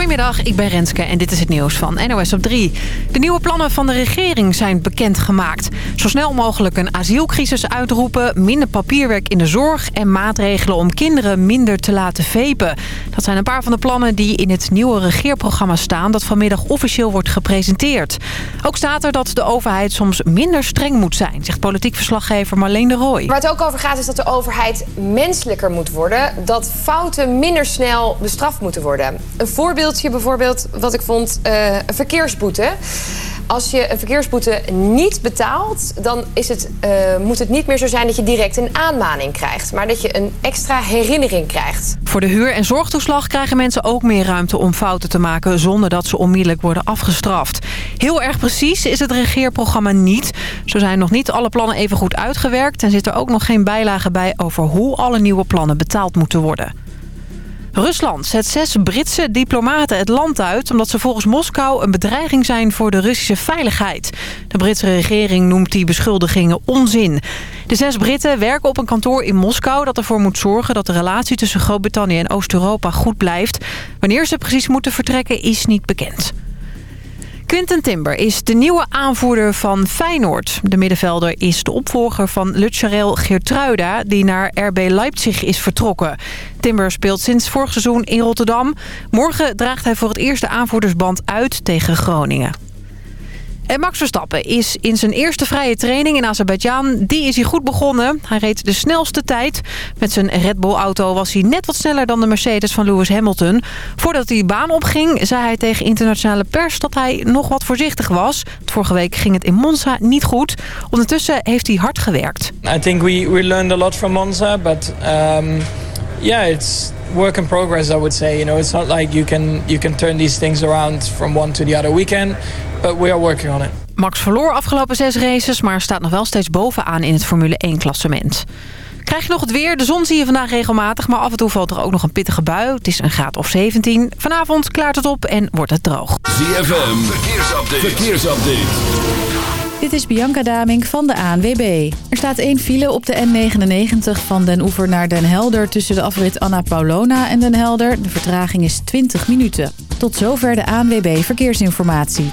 Goedemiddag, ik ben Renske en dit is het nieuws van NOS op 3. De nieuwe plannen van de regering zijn bekendgemaakt. Zo snel mogelijk een asielcrisis uitroepen, minder papierwerk in de zorg... en maatregelen om kinderen minder te laten vepen. Dat zijn een paar van de plannen die in het nieuwe regeerprogramma staan... dat vanmiddag officieel wordt gepresenteerd. Ook staat er dat de overheid soms minder streng moet zijn... zegt politiek verslaggever Marleen de Rooij. Waar het ook over gaat is dat de overheid menselijker moet worden. Dat fouten minder snel bestraft moeten worden. Een voorbeeldje bijvoorbeeld wat ik vond, uh, een verkeersboete. Als je een verkeersboete niet betaalt, dan is het, uh, moet het niet meer zo zijn dat je direct een aanmaning krijgt. Maar dat je een extra herinnering krijgt. Voor de huur- en zorgtoeslag krijgen mensen ook meer ruimte om fouten te maken... zonder dat ze onmiddellijk worden afgestraft. Heel erg precies is het regeerprogramma niet. Zo zijn nog niet alle plannen even goed uitgewerkt... en zit er ook nog geen bijlage bij over hoe alle nieuwe plannen betaald moeten worden. Rusland zet zes Britse diplomaten het land uit... omdat ze volgens Moskou een bedreiging zijn voor de Russische veiligheid. De Britse regering noemt die beschuldigingen onzin. De zes Britten werken op een kantoor in Moskou... dat ervoor moet zorgen dat de relatie tussen Groot-Brittannië en Oost-Europa goed blijft. Wanneer ze precies moeten vertrekken is niet bekend. Quinten Timber is de nieuwe aanvoerder van Feyenoord. De middenvelder is de opvolger van Lutjarel Geertruida... die naar RB Leipzig is vertrokken. Timber speelt sinds vorig seizoen in Rotterdam. Morgen draagt hij voor het eerst de aanvoerdersband uit tegen Groningen. Max Verstappen is in zijn eerste vrije training in Azerbeidzjan. Die is hij goed begonnen. Hij reed de snelste tijd. Met zijn Red Bull-auto was hij net wat sneller dan de Mercedes van Lewis Hamilton. Voordat hij de baan opging, zei hij tegen internationale pers dat hij nog wat voorzichtig was. Vorige week ging het in Monza niet goed. Ondertussen heeft hij hard gewerkt. I think we, we learned a lot from Monza, but um, yeah, it's work in progress, I would say. You know, it's not like you can you can turn these things around from one to the other weekend, but we are working on it. Max verloor afgelopen zes races, maar staat nog wel steeds bovenaan in het Formule 1-klassement. Krijg je nog het weer? De zon zie je vandaag regelmatig, maar af en toe valt er ook nog een pittige bui. Het is een graad of 17. Vanavond klaart het op en wordt het droog. ZFM, verkeersupdate. verkeersupdate. Dit is Bianca Daming van de ANWB. Er staat één file op de N99 van Den Oever naar Den Helder... tussen de afrit Anna Paulona en Den Helder. De vertraging is 20 minuten. Tot zover de ANWB Verkeersinformatie.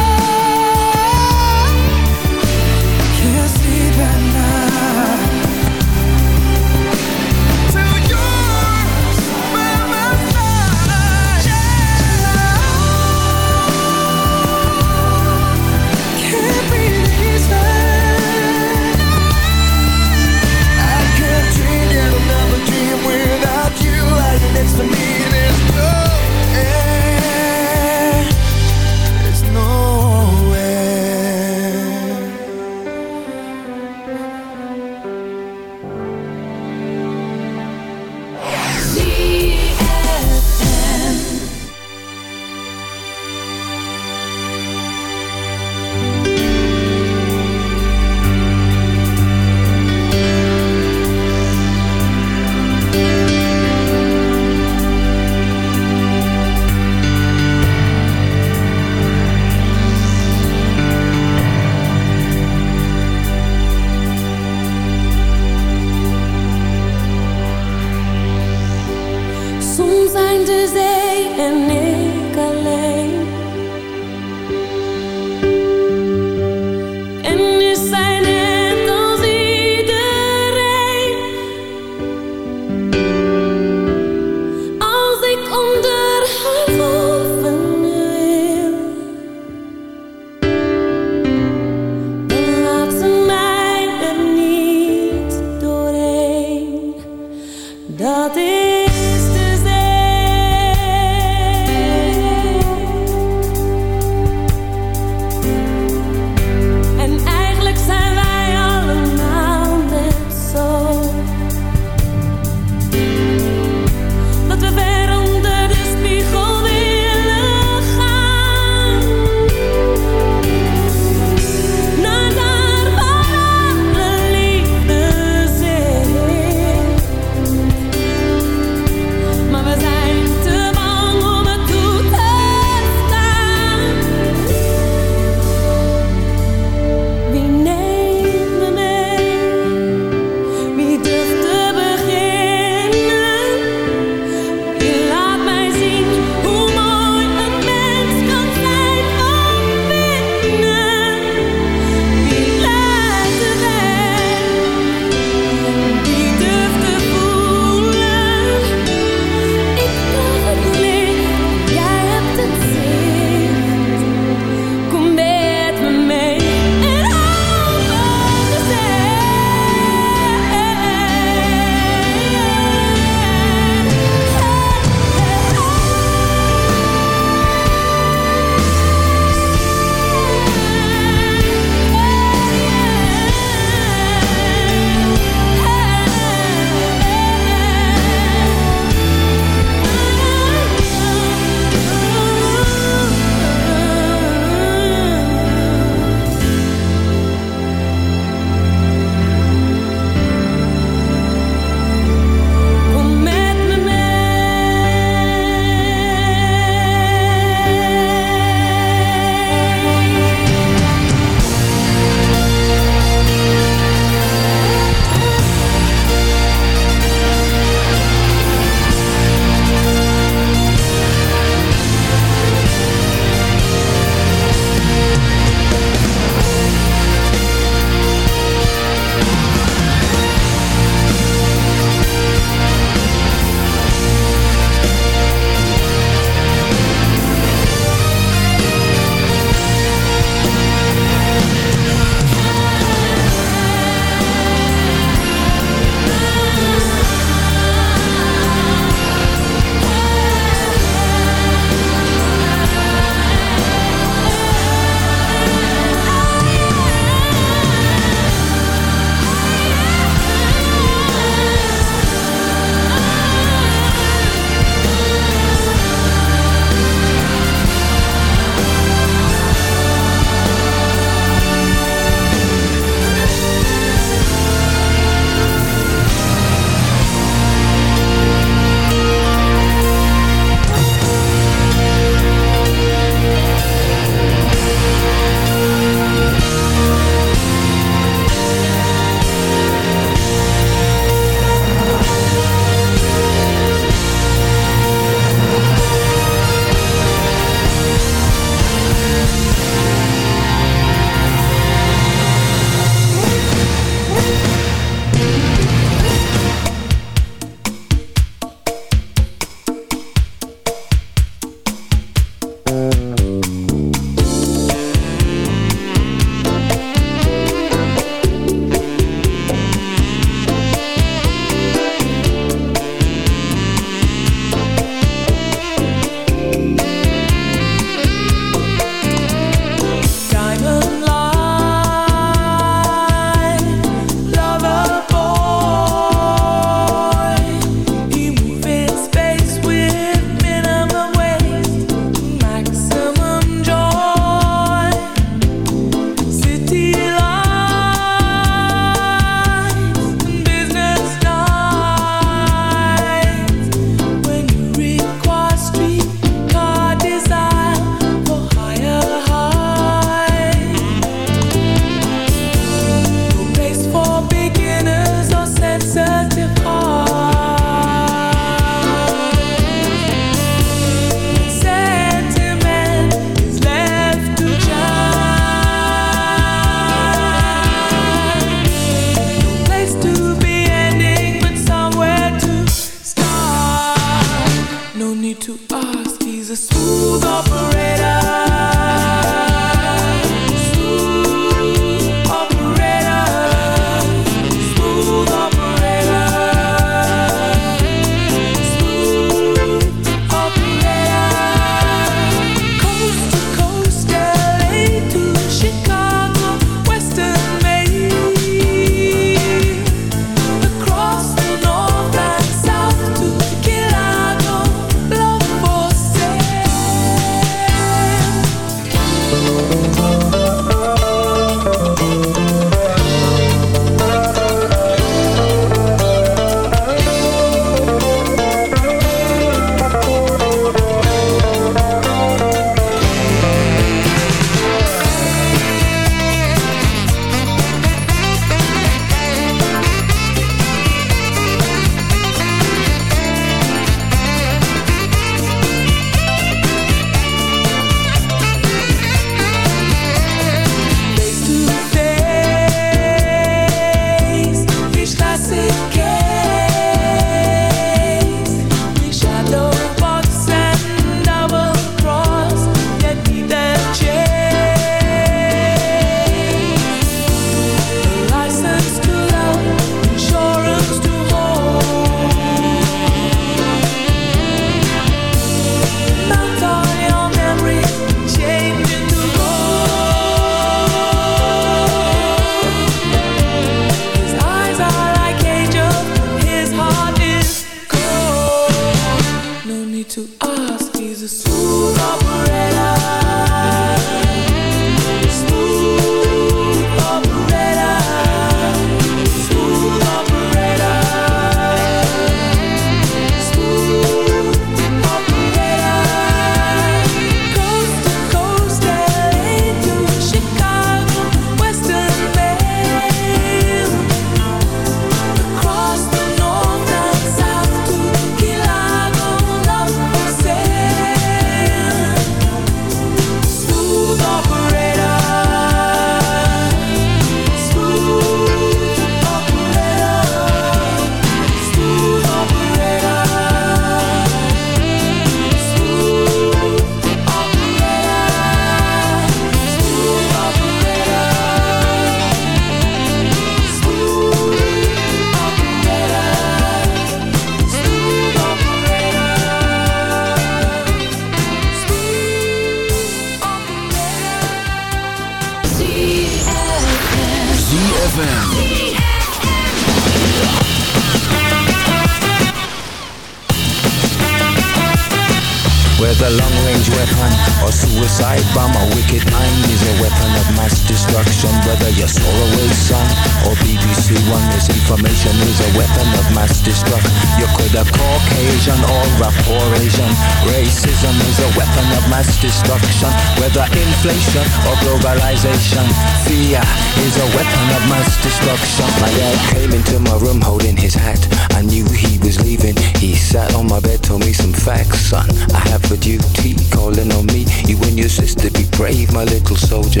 Everyone misinformation is a weapon of mass destruction. You could have Caucasian or a poor Asian. Racism is a weapon of mass destruction. Whether inflation or globalization, fear is a weapon of mass destruction. My dad came into my room holding his hat. I knew he was leaving. He sat on my bed, told me some facts, son. I have a duty calling on me. You and your sister, be brave, my little soldier.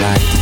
night.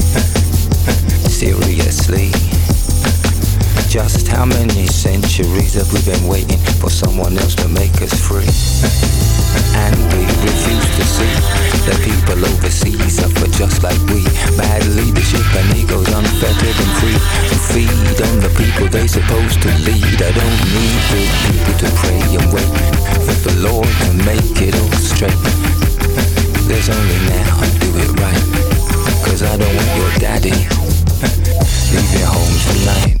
centuries have we been waiting for someone else to make us free? And we refuse to see that people overseas suffer just like we. Bad leadership and egos unfettered and free to feed on the people they supposed to lead. I don't need good people to pray and wait for the Lord to make it all straight. There's only now, do it right. Cause I don't want your daddy leaving home tonight.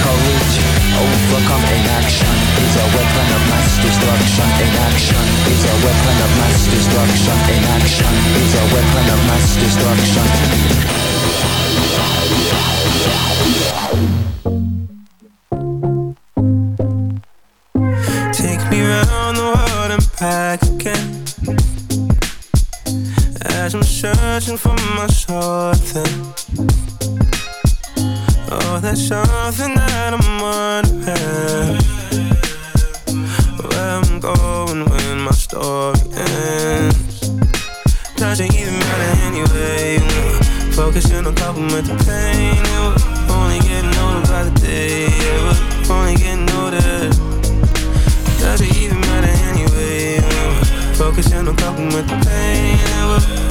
courage Overcome inaction is a weapon of mass destruction. Inaction is a weapon of mass destruction. Inaction is a weapon of mass destruction. Take me round the world and back again. As I'm searching for my something Oh, there's something that I'm wondering. Where I'm going when my story ends. Doesn't even matter anyway Focusing on coping with the pain yeah, We're only getting older by the day yeah, We're only getting older. Doesn't even matter anyway Focusing on coping with the pain yeah,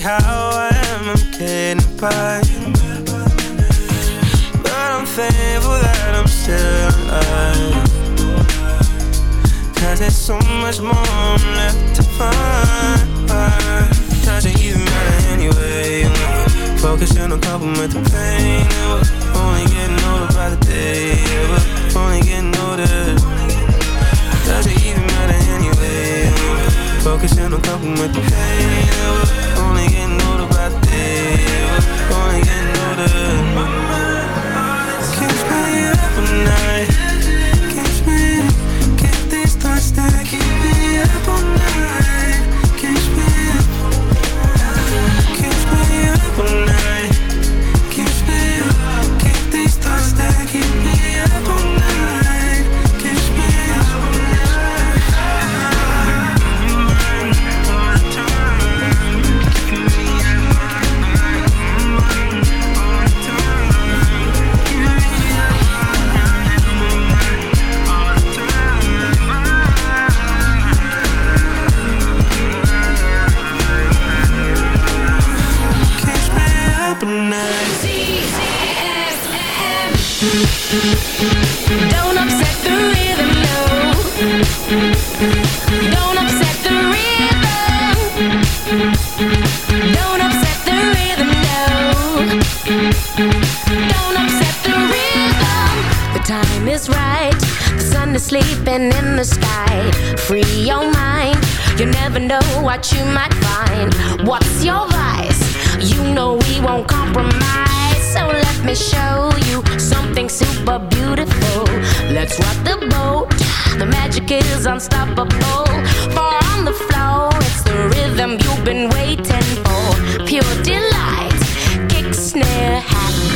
how I am, I'm getting by. But I'm thankful that I'm still alive. Cause there's so much more I'm left to find. Doesn't even matter anyway. Focusing on coping with the pain. We're only getting older by the day. We're only getting older Focusing on coping with the pain yeah, We're only getting older by the day. Yeah, only getting older. Keeps me up all night what you might find. What's your vice? You know we won't compromise. So let me show you something super beautiful. Let's rock the boat. The magic is unstoppable. For on the floor, it's the rhythm you've been waiting for. Pure delight, kick, snare, hat,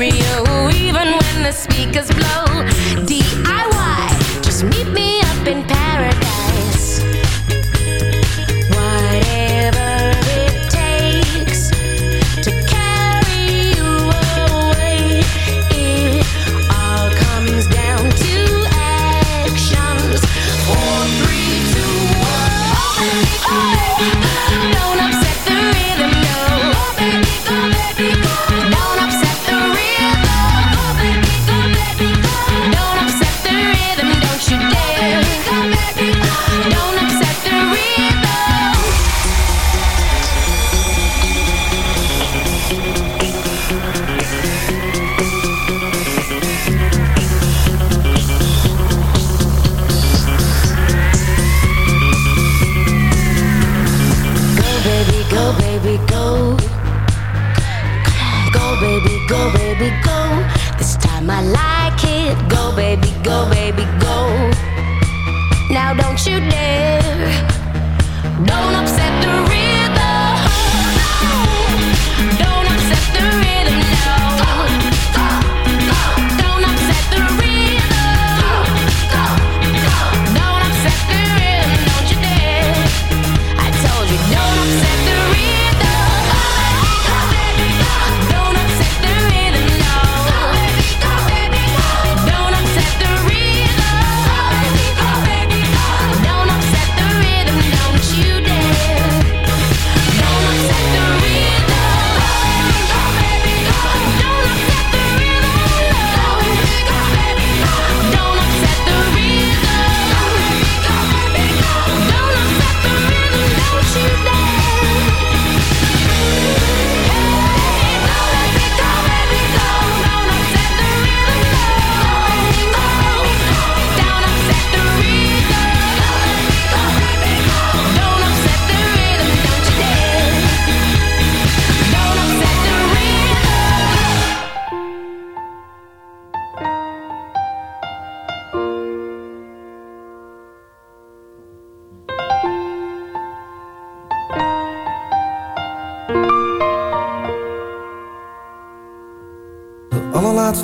stereo even when the speakers blow. DIY, just meet me up in paradise.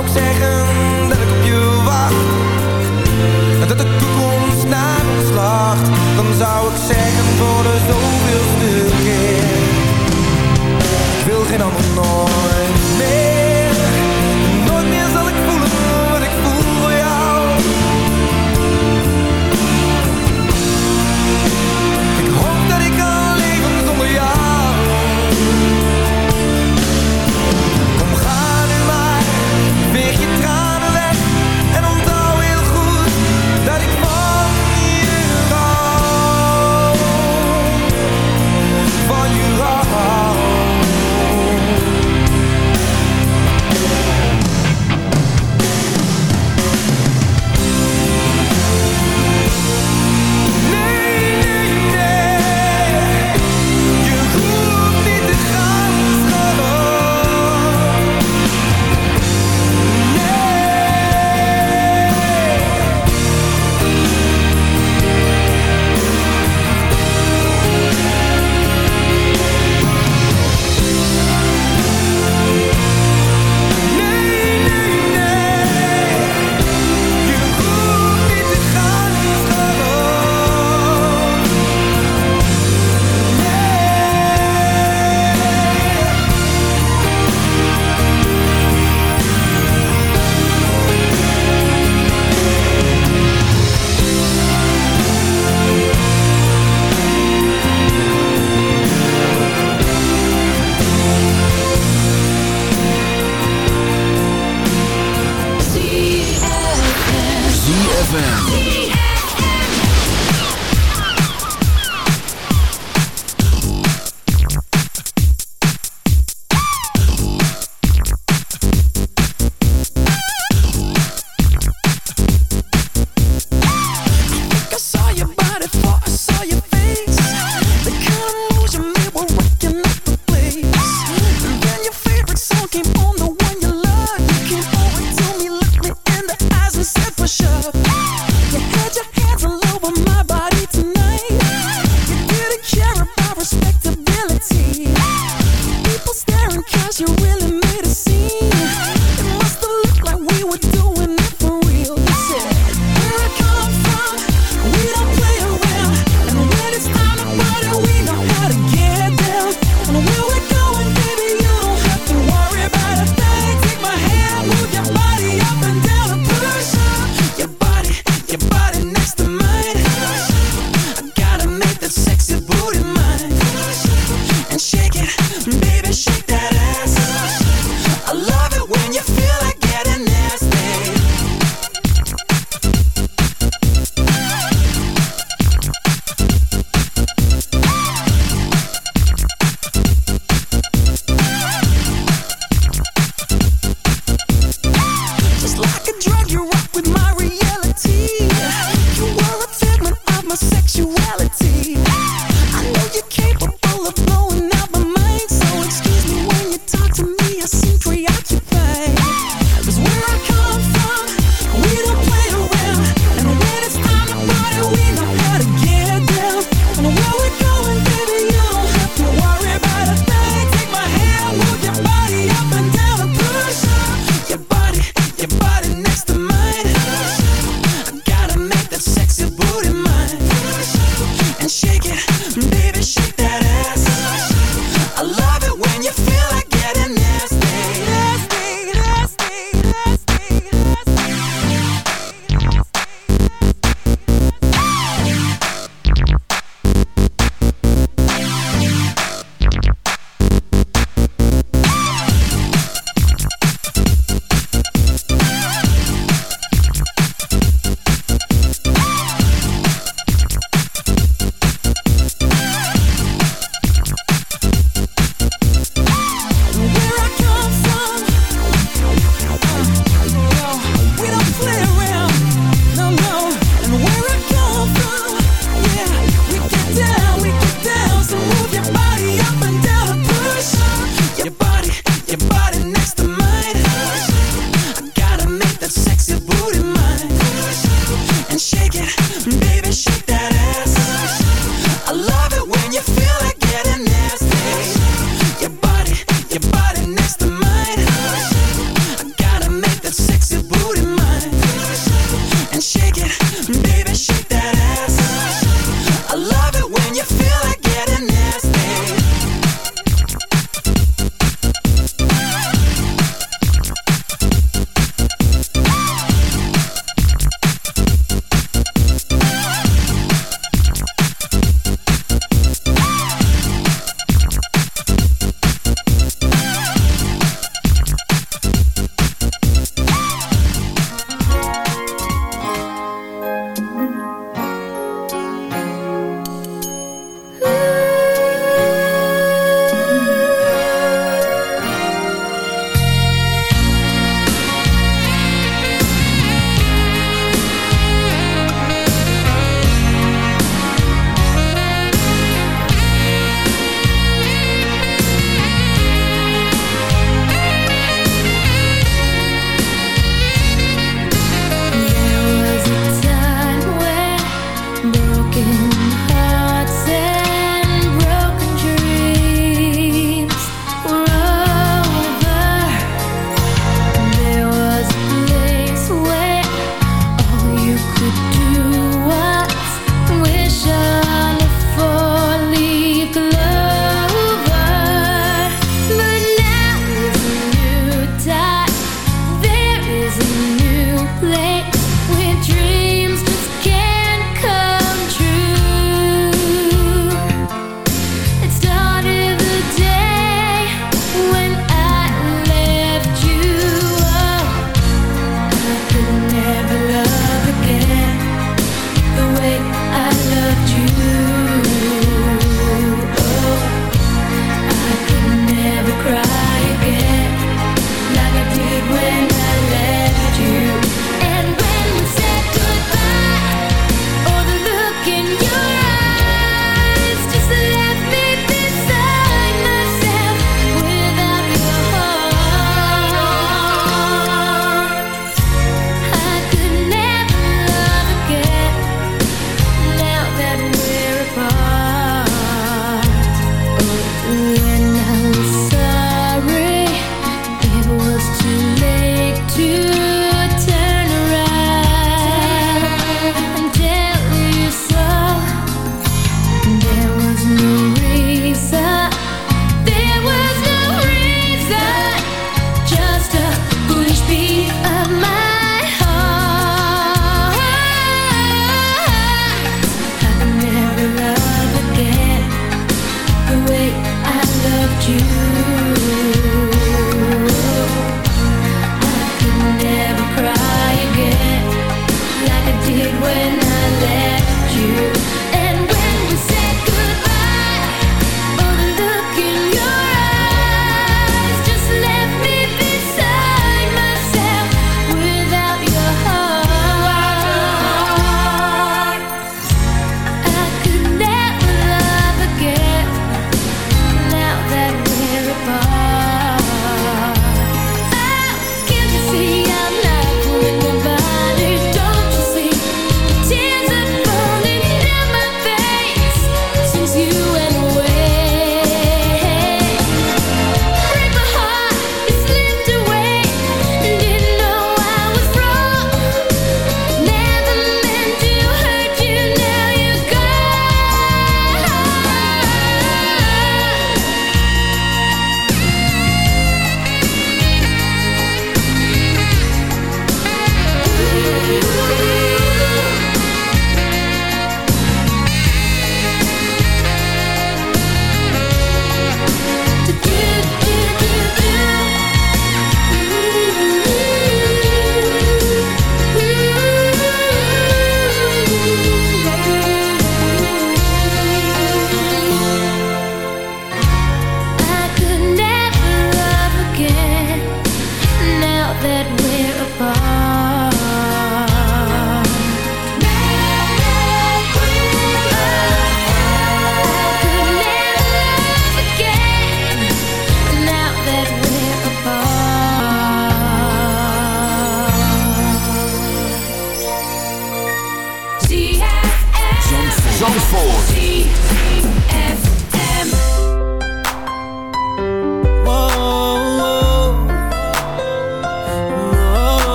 Ik zeggen dat ik op je wacht. En dat de toekomst naar ons lacht. Dan zou ik zeggen voor de zoveelste keer. Wil geen ander nooit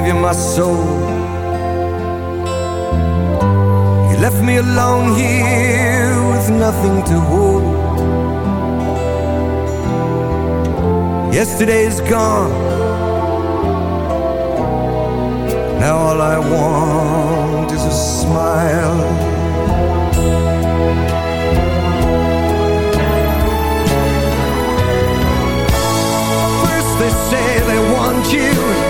give you my soul. You left me alone here with nothing to hold. Yesterday is gone. Now all I want is a smile. they say they want you